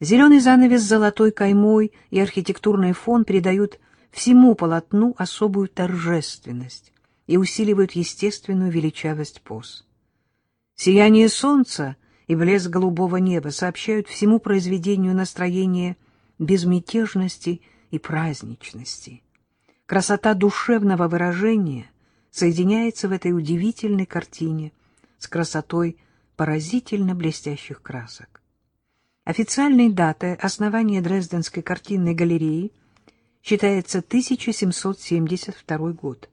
Зеленый занавес с золотой каймой и архитектурный фон придают всему полотну особую торжественность и усиливают естественную величавость поз. Сияние солнца и блеск голубого неба сообщают всему произведению настроение безмятежности и праздничности. Красота душевного выражения соединяется в этой удивительной картине с красотой поразительно блестящих красок. Официальной датой основания Дрезденской картинной галереи считается 1772 год,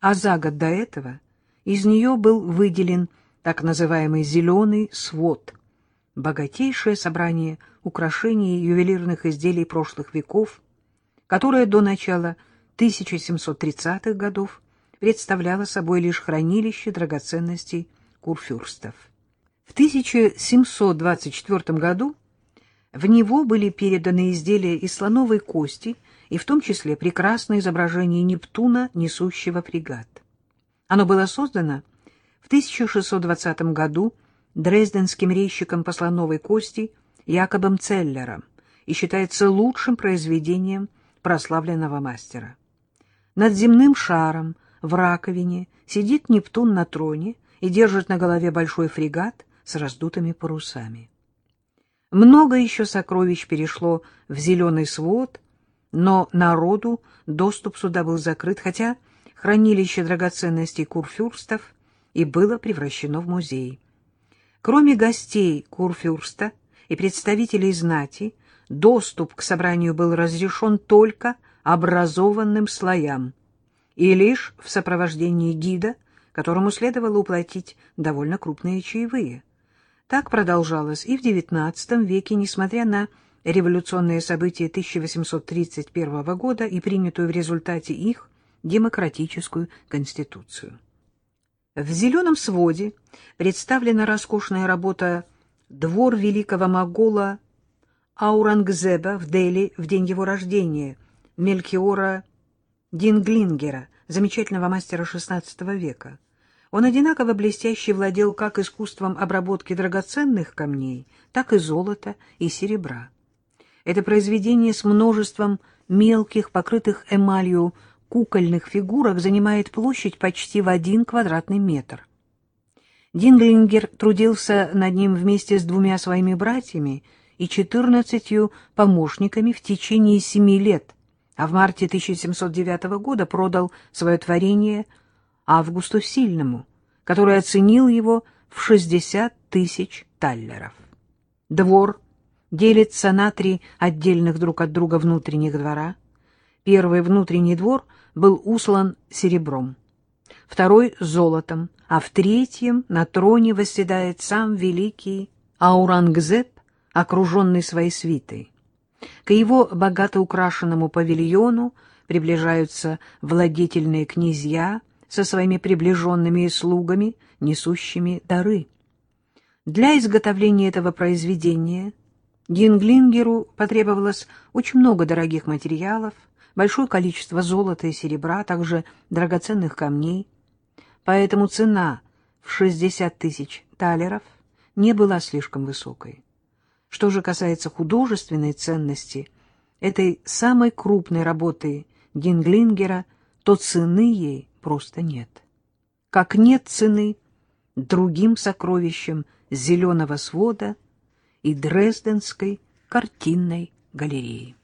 а за год до этого из нее был выделен так называемый «зеленый свод», богатейшее собрание украшений и ювелирных изделий прошлых веков, которое до начала 1730-х годов представляло собой лишь хранилище драгоценностей курфюрстов. В 1724 году в него были переданы изделия из слоновой кости и в том числе прекрасное изображение Нептуна, несущего фрегат. Оно было создано в 1620 году дрезденским резчиком по слоновой кости Якобом Целлером и считается лучшим произведением прославленного мастера. Над земным шаром в раковине сидит Нептун на троне и держит на голове большой фрегат с раздутыми парусами. Много еще сокровищ перешло в зеленый свод, но народу доступ сюда был закрыт, хотя хранилище драгоценностей курфюрстов и было превращено в музей. Кроме гостей курфюрста и представителей знати, доступ к собранию был разрешен только образованным слоям и лишь в сопровождении гида, которому следовало уплатить довольно крупные чаевые. Так продолжалось и в XIX веке, несмотря на революционные события 1831 года и принятую в результате их демократическую конституцию. В «Зеленом своде» представлена роскошная работа «Двор великого могола Аурангзеба в Дели в день его рождения» Мелькиора Динглингера, замечательного мастера XVI века. Он одинаково блестяще владел как искусством обработки драгоценных камней, так и золота и серебра. Это произведение с множеством мелких, покрытых эмалью кукольных фигурок занимает площадь почти в один квадратный метр. Динглингер трудился над ним вместе с двумя своими братьями и четырнадцатью помощниками в течение семи лет, а в марте 1709 года продал свое творение – Августу Сильному, который оценил его в 60 тысяч таллеров. Двор делится на три отдельных друг от друга внутренних двора. Первый внутренний двор был услан серебром, второй — золотом, а в третьем на троне восседает сам великий Аурангзеб, окруженный своей свитой. К его богато украшенному павильону приближаются владетельные князья — со своими приближенными и слугами, несущими дары. Для изготовления этого произведения Динглингеру потребовалось очень много дорогих материалов, большое количество золота и серебра, а также драгоценных камней, поэтому цена в 60 тысяч талеров не была слишком высокой. Что же касается художественной ценности этой самой крупной работы Динглингера, то цены ей просто нет. Как нет цены другим сокровищам зеленого свода и Дрезденской картинной галереи.